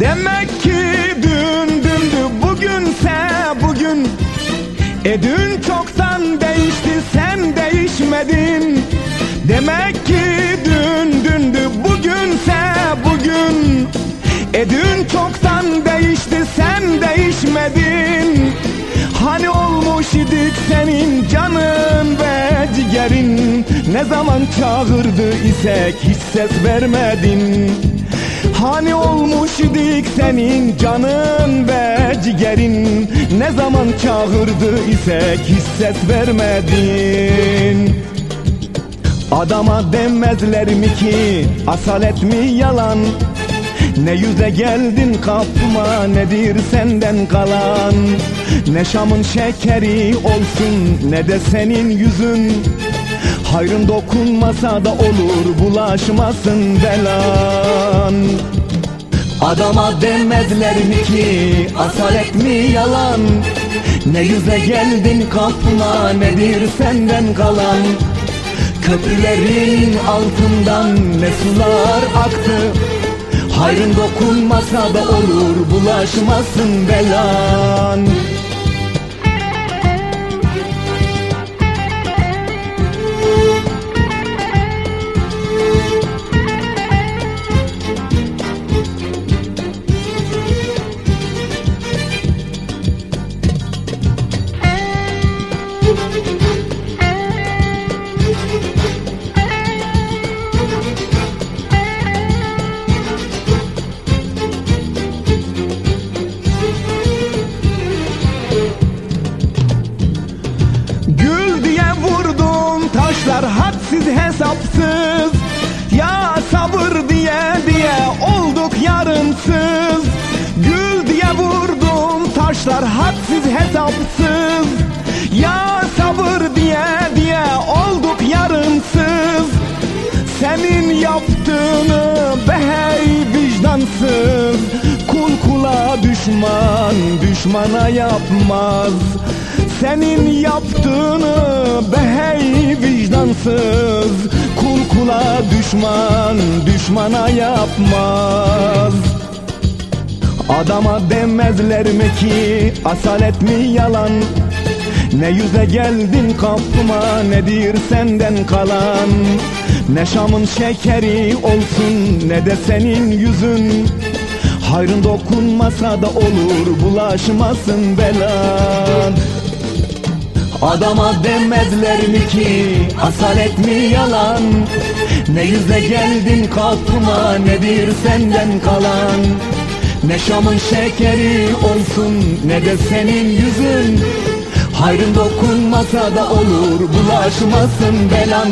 Demek ki dün dündü bugünse bugün. E dün çoktan değişti sen değişmedin. Demek ki dün dündü bugünse bugün. E dün çoktan değişti sen değişmedin. Hani olmuş idik senin canın ve ciğerin. Ne zaman çağırdı isek hiç ses vermedin Hani olmuş idik senin canın ve ciğerin? Ne zaman çağırdı isek hiç ses vermedin? Adama demezler mi ki asalet mi yalan? Ne yüze geldin kapma nedir senden kalan? Ne Şam'ın şekeri olsun ne de senin yüzün Hayrın dokunmasa da olur bulaşmasın belan. Adama demezler mi ki asalet mi yalan? Ne yüze geldin kapma nedir senden kalan. Köprülerin altından ne sular aktı. Hayrın dokunmasa da olur bulaşmasın belan hadsiz hesapsız Ya sabır diye diye olduk yarınsız Gül diye vurdum taşlar hadsiz hesapsız. Ya sabır diye diye olduk yarınsız Senin yaptığını be hey vicdansız. Kul kula düşman düşmana yapmaz. Senin yaptığını be vicdansız Kul kula düşman düşmana yapmaz. Adama demezler mi ki asalet mi yalan? Ne yüze geldin kapıma nedir senden kalan? Ne Şam'ın şekeri olsun ne de senin yüzün. Hayrın dokunmasa da olur bulaşmasın belan Adama demezler mi ki asalet mi yalan? Ne yüze geldin kapıma nedir senden kalan? Ne Şam'ın şekeri olsun ne de senin yüzün. Hayrın dokunmasa da olur bulaşmasın belan